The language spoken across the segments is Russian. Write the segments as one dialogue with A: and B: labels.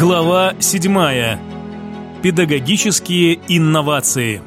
A: Глава 7. Педагогические инновации.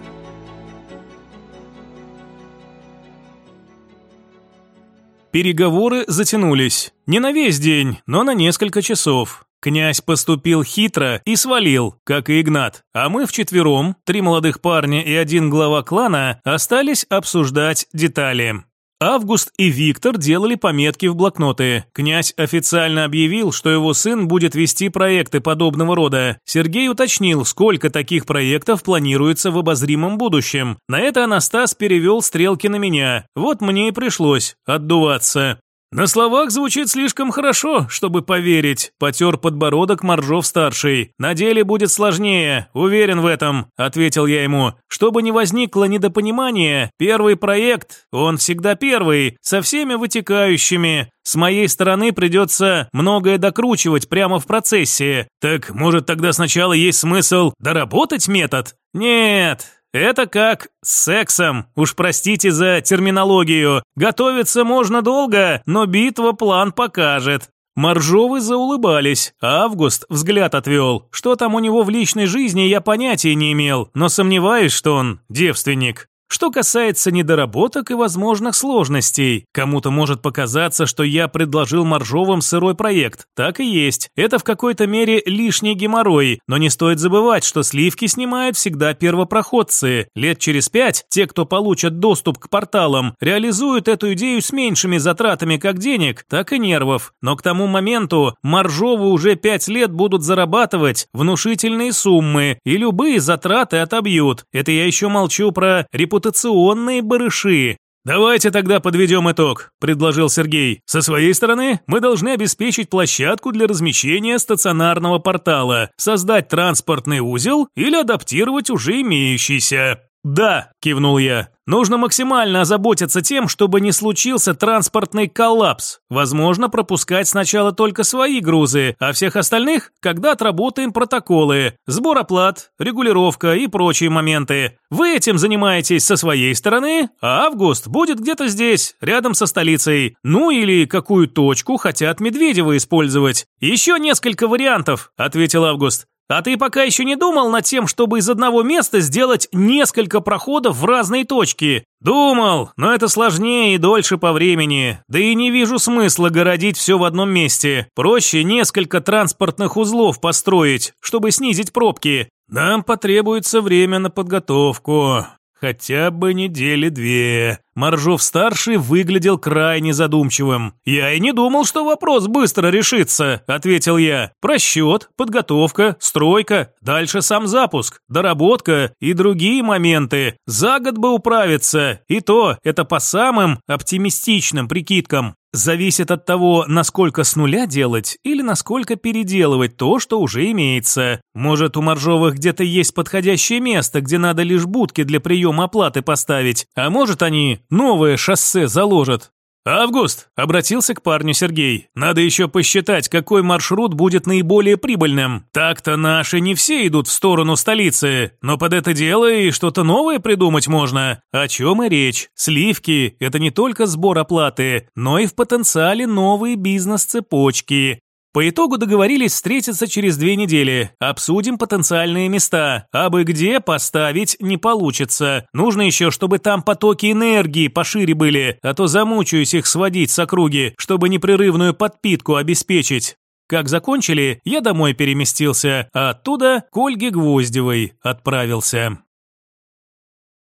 A: Переговоры затянулись. Не на весь день, но на несколько часов. Князь поступил хитро и свалил, как и Игнат. А мы вчетвером, три молодых парня и один глава клана, остались обсуждать детали. Август и Виктор делали пометки в блокноты. Князь официально объявил, что его сын будет вести проекты подобного рода. Сергей уточнил, сколько таких проектов планируется в обозримом будущем. На это Анастас перевел стрелки на меня. Вот мне и пришлось отдуваться. «На словах звучит слишком хорошо, чтобы поверить», – потер подбородок Моржов-старший. «На деле будет сложнее, уверен в этом», – ответил я ему. «Чтобы не возникло недопонимания, первый проект, он всегда первый, со всеми вытекающими. С моей стороны придется многое докручивать прямо в процессе. Так, может, тогда сначала есть смысл доработать метод?» «Нет, это как с сексом, уж простите за терминологию. Готовиться можно долго, но битва план покажет. Моржовы заулыбались, а Август взгляд отвел. Что там у него в личной жизни, я понятия не имел, но сомневаюсь, что он девственник. Что касается недоработок и возможных сложностей, кому-то может показаться, что я предложил Моржовым сырой проект. Так и есть. Это в какой-то мере лишний геморрой, но не стоит забывать, что сливки снимают всегда первопроходцы. Лет через пять те, кто получат доступ к порталам, реализуют эту идею с меньшими затратами как денег, так и нервов. Но к тому моменту Моржовы уже пять лет будут зарабатывать внушительные суммы, и любые затраты отобьют. Это я еще молчу про репутацию репутационные барыши. «Давайте тогда подведем итог», – предложил Сергей. «Со своей стороны мы должны обеспечить площадку для размещения стационарного портала, создать транспортный узел или адаптировать уже имеющийся». «Да», – кивнул я. Нужно максимально озаботиться тем, чтобы не случился транспортный коллапс. Возможно, пропускать сначала только свои грузы, а всех остальных, когда отработаем протоколы, сбор оплат, регулировка и прочие моменты. Вы этим занимаетесь со своей стороны, а Август будет где-то здесь, рядом со столицей. Ну или какую точку хотят Медведева использовать. Еще несколько вариантов, ответил Август. А ты пока еще не думал над тем, чтобы из одного места сделать несколько проходов в разные точки? Думал, но это сложнее и дольше по времени. Да и не вижу смысла городить все в одном месте. Проще несколько транспортных узлов построить, чтобы снизить пробки. Нам потребуется время на подготовку. Хотя бы недели две. Моржов-старший выглядел крайне задумчивым. «Я и не думал, что вопрос быстро решится», – ответил я. «Просчет, подготовка, стройка, дальше сам запуск, доработка и другие моменты. За год бы управиться. И то, это по самым оптимистичным прикидкам. Зависит от того, насколько с нуля делать или насколько переделывать то, что уже имеется. Может, у Моржовых где-то есть подходящее место, где надо лишь будки для приема оплаты поставить, а может они новое шоссе заложат. «Август!» – обратился к парню Сергей. «Надо еще посчитать, какой маршрут будет наиболее прибыльным. Так-то наши не все идут в сторону столицы, но под это дело и что-то новое придумать можно. О чем и речь. Сливки – это не только сбор оплаты, но и в потенциале новые бизнес-цепочки. По итогу договорились встретиться через две недели. Обсудим потенциальные места. А бы где поставить не получится. Нужно еще, чтобы там потоки энергии пошире были, а то замучаюсь их сводить с округи, чтобы непрерывную подпитку обеспечить. Как закончили, я домой переместился, а оттуда к Ольге Гвоздевой отправился.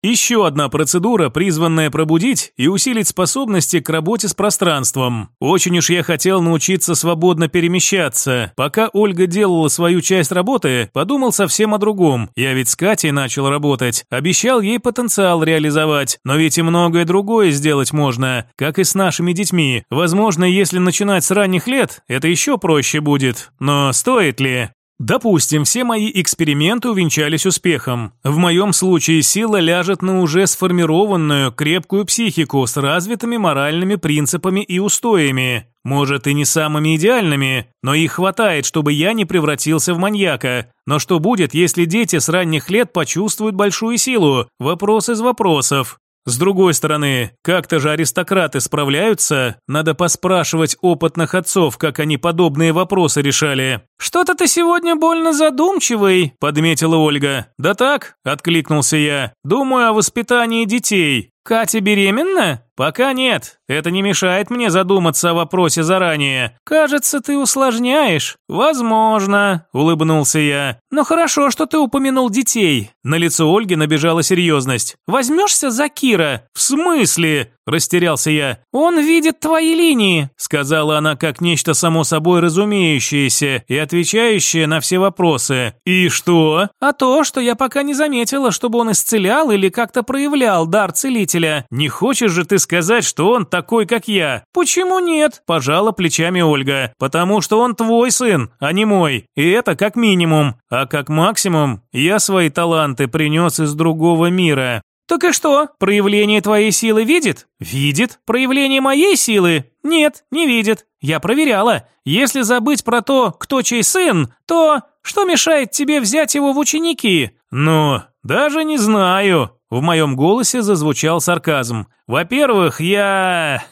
A: Еще одна процедура, призванная пробудить и усилить способности к работе с пространством. Очень уж я хотел научиться свободно перемещаться. Пока Ольга делала свою часть работы, подумал совсем о другом. Я ведь с Катей начал работать. Обещал ей потенциал реализовать. Но ведь и многое другое сделать можно, как и с нашими детьми. Возможно, если начинать с ранних лет, это еще проще будет. Но стоит ли? Допустим, все мои эксперименты увенчались успехом. В моем случае сила ляжет на уже сформированную, крепкую психику с развитыми моральными принципами и устоями. Может, и не самыми идеальными, но их хватает, чтобы я не превратился в маньяка. Но что будет, если дети с ранних лет почувствуют большую силу? Вопрос из вопросов. С другой стороны, как-то же аристократы справляются. Надо поспрашивать опытных отцов, как они подобные вопросы решали. «Что-то ты сегодня больно задумчивый», – подметила Ольга. «Да так», – откликнулся я. «Думаю о воспитании детей. Катя беременна? Пока нет. Это не мешает мне задуматься о вопросе заранее. Кажется, ты усложняешь. Возможно, улыбнулся я. Но хорошо, что ты упомянул детей. На лицо Ольги набежала серьезность. Возьмешься за Кира? В смысле? Растерялся я. «Он видит твои линии», — сказала она как нечто само собой разумеющееся и отвечающее на все вопросы. «И что?» «А то, что я пока не заметила, чтобы он исцелял или как-то проявлял дар целителя. Не хочешь же ты сказать, что он такой, как я?» «Почему нет?» – пожала плечами Ольга. «Потому что он твой сын, а не мой. И это как минимум. А как максимум, я свои таланты принес из другого мира. «Так и что, проявление твоей силы видит?» «Видит. Проявление моей силы?» «Нет, не видит. Я проверяла. Если забыть про то, кто чей сын, то что мешает тебе взять его в ученики?» «Ну, даже не знаю». В моем голосе зазвучал сарказм. «Во-первых, я...»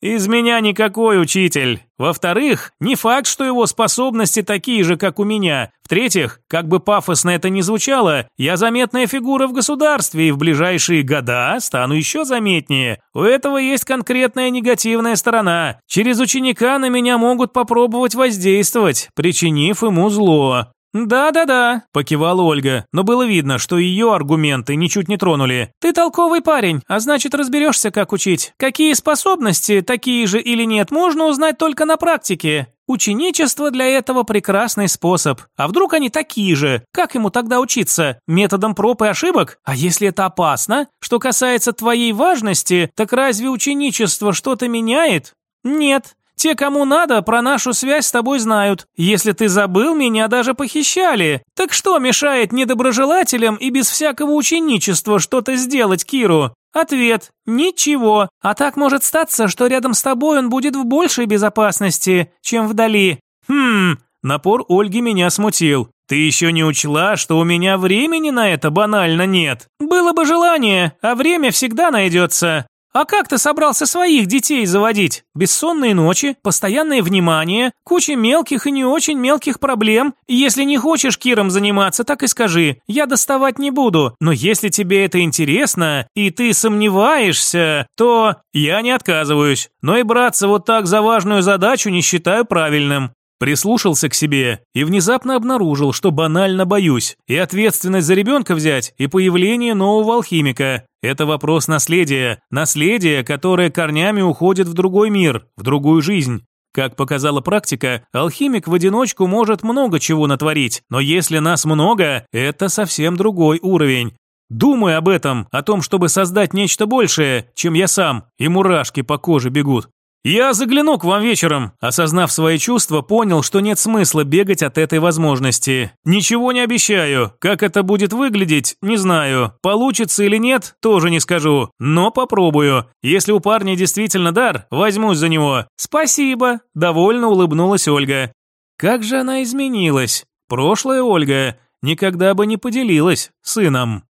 A: Из меня никакой учитель. Во-вторых, не факт, что его способности такие же, как у меня. В-третьих, как бы пафосно это ни звучало, я заметная фигура в государстве и в ближайшие года стану еще заметнее. У этого есть конкретная негативная сторона. Через ученика на меня могут попробовать воздействовать, причинив ему зло. «Да-да-да», – покивала Ольга, но было видно, что ее аргументы ничуть не тронули. «Ты толковый парень, а значит разберешься, как учить. Какие способности, такие же или нет, можно узнать только на практике. Ученичество для этого прекрасный способ. А вдруг они такие же? Как ему тогда учиться? Методом проб и ошибок? А если это опасно? Что касается твоей важности, так разве ученичество что-то меняет? Нет. Те, кому надо, про нашу связь с тобой знают. Если ты забыл, меня даже похищали. Так что мешает недоброжелателям и без всякого ученичества что-то сделать Киру? Ответ – ничего. А так может статься, что рядом с тобой он будет в большей безопасности, чем вдали. Хм, напор Ольги меня смутил. Ты еще не учла, что у меня времени на это банально нет. Было бы желание, а время всегда найдется. А как ты собрался своих детей заводить? Бессонные ночи, постоянное внимание, куча мелких и не очень мелких проблем. Если не хочешь Киром заниматься, так и скажи. Я доставать не буду. Но если тебе это интересно, и ты сомневаешься, то я не отказываюсь. Но и браться вот так за важную задачу не считаю правильным. Прислушался к себе и внезапно обнаружил, что банально боюсь. И ответственность за ребенка взять, и появление нового алхимика. Это вопрос наследия. Наследие, которое корнями уходит в другой мир, в другую жизнь. Как показала практика, алхимик в одиночку может много чего натворить, но если нас много, это совсем другой уровень. Думай об этом, о том, чтобы создать нечто большее, чем я сам, и мурашки по коже бегут. «Я загляну к вам вечером», осознав свои чувства, понял, что нет смысла бегать от этой возможности. Ничего не обещаю. Как это будет выглядеть, не знаю. Получится или нет, тоже не скажу. Но попробую. Если у парня действительно дар, возьмусь за него. Спасибо, довольно улыбнулась Ольга. Как же она изменилась. Прошлая Ольга никогда бы не поделилась сыном.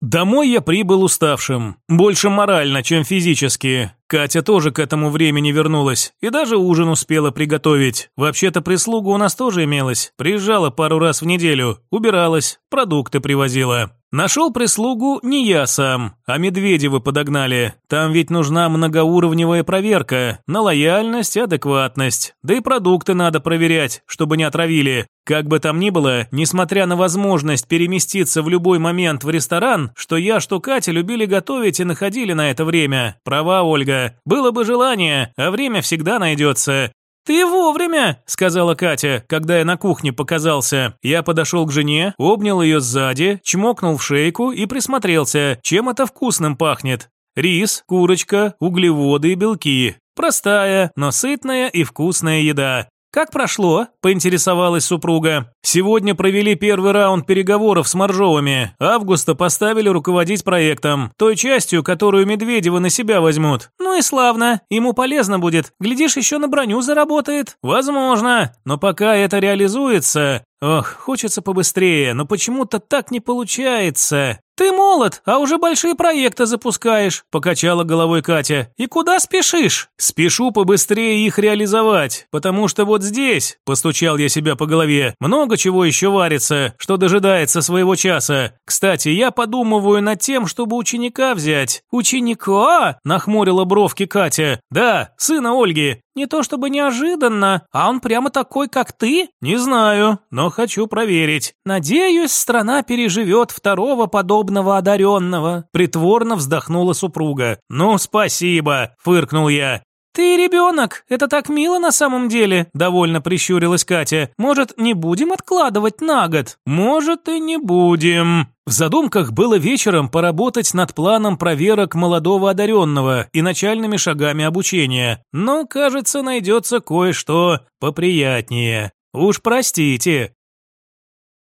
A: Домой я прибыл уставшим, больше морально, чем физически. Катя тоже к этому времени вернулась и даже ужин успела приготовить. Вообще-то прислуга у нас тоже имелась. Приезжала пару раз в неделю, убиралась, продукты привозила. Нашел прислугу не я сам, а Медведевы подогнали. Там ведь нужна многоуровневая проверка на лояльность и адекватность. Да и продукты надо проверять, чтобы не отравили. Как бы там ни было, несмотря на возможность переместиться в любой момент в ресторан, что я, что Катя любили готовить и находили на это время. Права, Ольга. Было бы желание, а время всегда найдется. «Ты вовремя», — сказала Катя, когда я на кухне показался. Я подошел к жене, обнял ее сзади, чмокнул в шейку и присмотрелся, чем это вкусным пахнет. Рис, курочка, углеводы и белки. Простая, но сытная и вкусная еда. «Как прошло?» – поинтересовалась супруга. «Сегодня провели первый раунд переговоров с Моржовыми. Августа поставили руководить проектом, той частью, которую Медведева на себя возьмут. Ну и славно. Ему полезно будет. Глядишь, еще на броню заработает. Возможно. Но пока это реализуется... Ох, хочется побыстрее, но почему-то так не получается. «Ты молод, а уже большие проекты запускаешь», – покачала головой Катя. «И куда спешишь?» «Спешу побыстрее их реализовать, потому что вот здесь», – постучал я себя по голове, – «много чего еще варится, что дожидается своего часа. Кстати, я подумываю над тем, чтобы ученика взять». «Ученика?» – нахмурила бровки Катя. «Да, сына Ольги. Не то чтобы неожиданно, а он прямо такой, как ты? Не знаю, но хочу проверить. Надеюсь, страна переживет второго подобного одаренного. Притворно вздохнула супруга. Ну, спасибо, фыркнул я. «Ты ребенок, это так мило на самом деле», – довольно прищурилась Катя. «Может, не будем откладывать на год?» «Может, и не будем». В задумках было вечером поработать над планом проверок молодого одаренного и начальными шагами обучения, но, кажется, найдется кое-что поприятнее. Уж простите,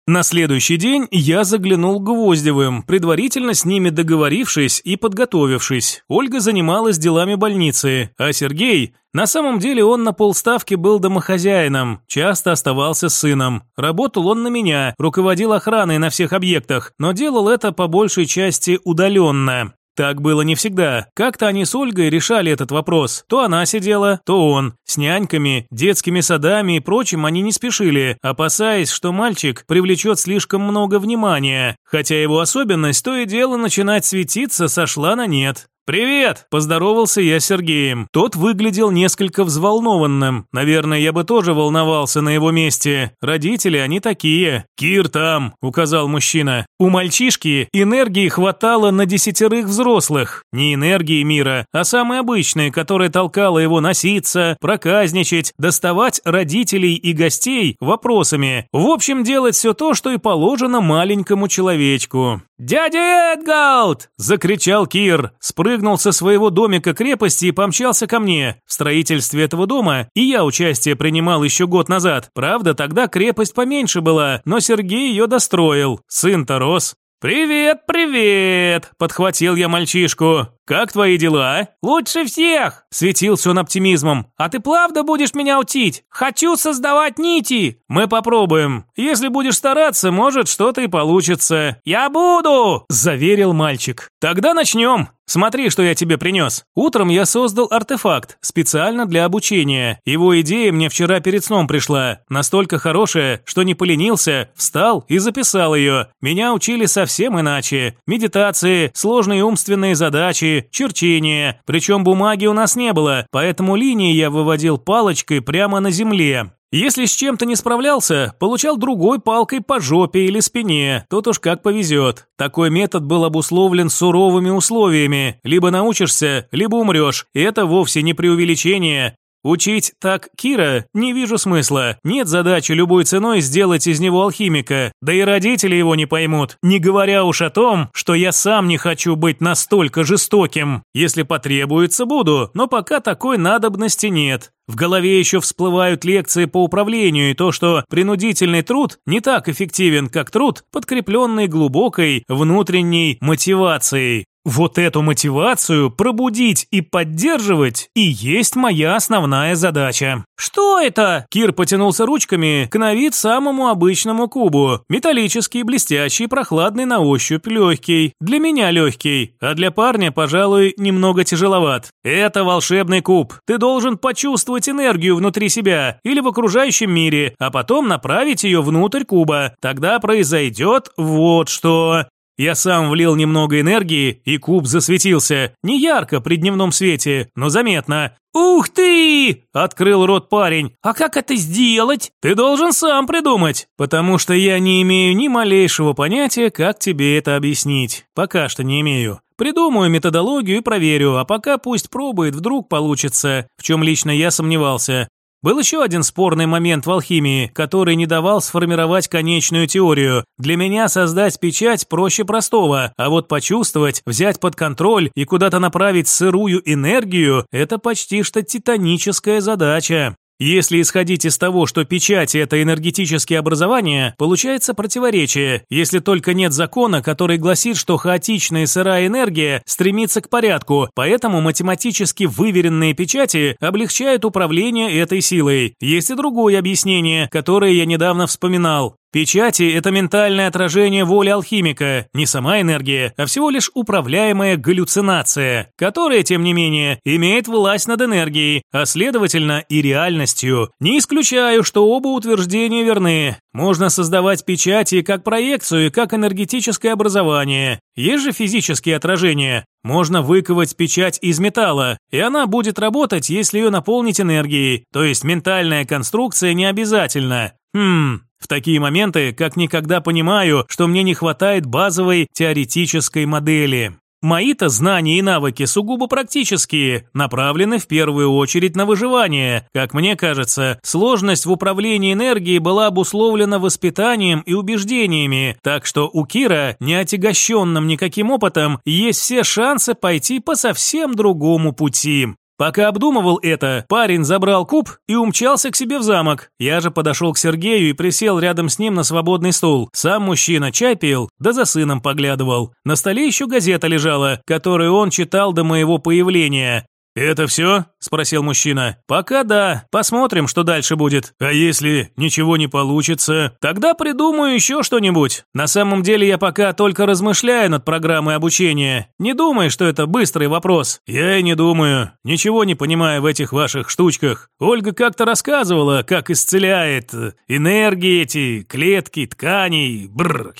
A: на следующий день я заглянул к Гвоздевым, предварительно с ними договорившись и подготовившись. Ольга занималась делами больницы, а Сергей... На самом деле он на полставки был домохозяином, часто оставался сыном. Работал он на меня, руководил охраной на всех объектах, но делал это по большей части удаленно. Так было не всегда. Как-то они с Ольгой решали этот вопрос. То она сидела, то он. С няньками, детскими садами и прочим они не спешили, опасаясь, что мальчик привлечет слишком много внимания. Хотя его особенность то и дело начинать светиться сошла на нет. «Привет!» – поздоровался я с Сергеем. Тот выглядел несколько взволнованным. Наверное, я бы тоже волновался на его месте. Родители, они такие. «Кир там!» – указал мужчина. У мальчишки энергии хватало на десятерых взрослых. Не энергии мира, а самой обычной, которая толкала его носиться, проказничать, доставать родителей и гостей вопросами. В общем, делать все то, что и положено маленькому человечку. «Дядя Эдгалд!» – закричал Кир. Спрыг спрыгнул со своего домика крепости и помчался ко мне. В строительстве этого дома и я участие принимал еще год назад. Правда, тогда крепость поменьше была, но Сергей ее достроил. Сын-то рос. «Привет, привет!» – подхватил я мальчишку. «Как твои дела?» «Лучше всех!» – светился он оптимизмом. «А ты правда будешь меня учить? Хочу создавать нити!» «Мы попробуем. Если будешь стараться, может, что-то и получится». «Я буду!» – заверил мальчик. «Тогда начнем!» Смотри, что я тебе принес. Утром я создал артефакт, специально для обучения. Его идея мне вчера перед сном пришла. Настолько хорошая, что не поленился, встал и записал ее. Меня учили совсем иначе. Медитации, сложные умственные задачи, черчение, причем бумаги у нас не было, поэтому линии я выводил палочкой прямо на земле. Если с чем-то не справлялся, получал другой палкой по жопе или спине, тут уж как повезет. Такой метод был обусловлен суровыми условиями. Либо научишься, либо умрешь. И это вовсе не преувеличение. Учить так Кира не вижу смысла. Нет задачи любой ценой сделать из него алхимика. Да и родители его не поймут. Не говоря уж о том, что я сам не хочу быть настолько жестоким. Если потребуется, буду, но пока такой надобности нет. В голове еще всплывают лекции по управлению и то, что принудительный труд не так эффективен, как труд, подкрепленный глубокой внутренней мотивацией. Вот эту мотивацию пробудить и поддерживать и есть моя основная задача. Что это? Кир потянулся ручками к на вид самому обычному кубу. Металлический, блестящий, прохладный на ощупь, легкий. Для меня легкий, а для парня, пожалуй, немного тяжеловат. Это волшебный куб. Ты должен почувствовать энергию внутри себя или в окружающем мире, а потом направить ее внутрь куба. Тогда произойдет вот что. Я сам влил немного энергии, и куб засветился. Не ярко при дневном свете, но заметно. «Ух ты!» – открыл рот парень. «А как это сделать?» «Ты должен сам придумать, потому что я не имею ни малейшего понятия, как тебе это объяснить. Пока что не имею. Придумаю методологию и проверю, а пока пусть пробует, вдруг получится, в чем лично я сомневался. Был еще один спорный момент в алхимии, который не давал сформировать конечную теорию. Для меня создать печать проще простого, а вот почувствовать, взять под контроль и куда-то направить сырую энергию – это почти что титаническая задача. Если исходить из того, что печать – это энергетические образования, получается противоречие, если только нет закона, который гласит, что хаотичная сырая энергия стремится к порядку, поэтому математически выверенные печати облегчают управление этой силой. Есть и другое объяснение, которое я недавно вспоминал. Печати – это ментальное отражение воли алхимика, не сама энергия, а всего лишь управляемая галлюцинация, которая, тем не менее, имеет власть над энергией, а следовательно и реальностью. Не исключаю, что оба утверждения верны. Можно создавать печати как проекцию, как энергетическое образование. Есть же физические отражения. Можно выковать печать из металла, и она будет работать, если ее наполнить энергией, то есть ментальная конструкция не обязательно. Хм, в такие моменты как никогда понимаю, что мне не хватает базовой теоретической модели. Мои-то знания и навыки сугубо практические, направлены в первую очередь на выживание. Как мне кажется, сложность в управлении энергией была обусловлена воспитанием и убеждениями, так что у Кира, не отягощенным никаким опытом, есть все шансы пойти по совсем другому пути. Пока обдумывал это, парень забрал куб и умчался к себе в замок. Я же подошел к Сергею и присел рядом с ним на свободный стул. Сам мужчина чай пил, да за сыном поглядывал. На столе еще газета лежала, которую он читал до моего появления. «Это все?» – спросил мужчина. «Пока да. Посмотрим, что дальше будет. А если ничего не получится, тогда придумаю еще что-нибудь. На самом деле я пока только размышляю над программой обучения. Не думай, что это быстрый вопрос. Я и не думаю. Ничего не понимаю в этих ваших штучках. Ольга как-то рассказывала, как исцеляет энергии эти, клетки, тканей. Бррр.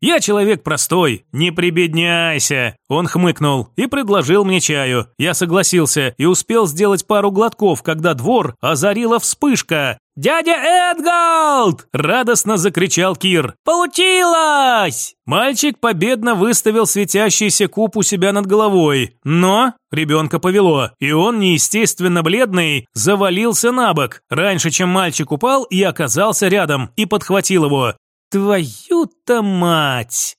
A: «Я человек простой, не прибедняйся!» Он хмыкнул и предложил мне чаю. Я согласился и успел сделать пару глотков, когда двор озарила вспышка. «Дядя Эдгалд!» – радостно закричал Кир. «Получилось!» Мальчик победно выставил светящийся куб у себя над головой, но ребенка повело, и он, неестественно бледный, завалился на бок. Раньше, чем мальчик упал, и оказался рядом, и подхватил его. «Твою-то мать!»